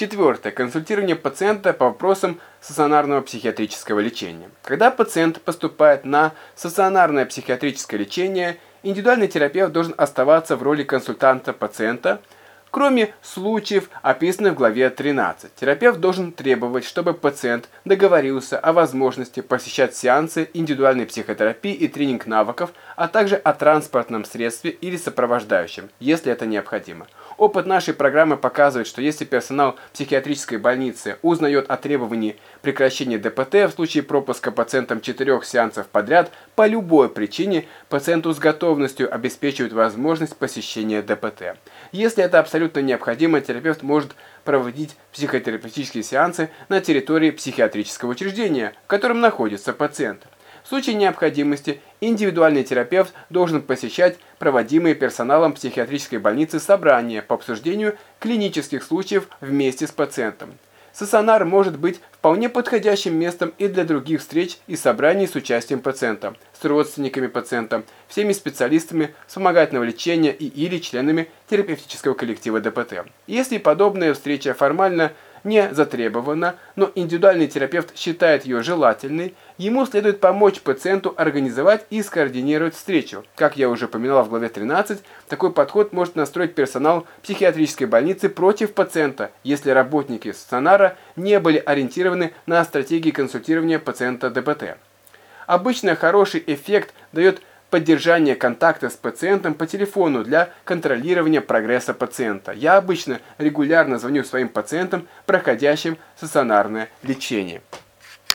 Четвертое. Консультирование пациента по вопросам стационарного психиатрического лечения. Когда пациент поступает на стационарное психиатрическое лечение, индивидуальный терапевт должен оставаться в роли консультанта пациента – Кроме случаев, описанных в главе 13, терапевт должен требовать, чтобы пациент договорился о возможности посещать сеансы индивидуальной психотерапии и тренинг навыков, а также о транспортном средстве или сопровождающем, если это необходимо. Опыт нашей программы показывает, что если персонал психиатрической больницы узнает о требовании прекращения ДПТ в случае пропуска пациентам четырех сеансов подряд, по любой причине пациенту с готовностью обеспечивают возможность посещения ДПТ. Если это абсолютно необходимо, терапевт может проводить психотерапевтические сеансы на территории психиатрического учреждения, в котором находится пациент. В случае необходимости индивидуальный терапевт должен посещать проводимые персоналом психиатрической больницы собрания по обсуждению клинических случаев вместе с пациентом. Стационар может быть вполне подходящим местом и для других встреч и собраний с участием пациента, с родственниками пациента, всеми специалистами вспомогательного лечения и или членами терапевтического коллектива ДПТ. Если подобная встреча формально не затребована, но индивидуальный терапевт считает ее желательной, ему следует помочь пациенту организовать и скоординировать встречу. Как я уже упоминал в главе 13, такой подход может настроить персонал психиатрической больницы против пациента, если работники стационара не были ориентированы на стратегии консультирования пациента ДПТ. Обычно хороший эффект дает поддержание контакта с пациентом по телефону для контролирования прогресса пациента. Я обычно регулярно звоню своим пациентам, проходящим стационарное лечение.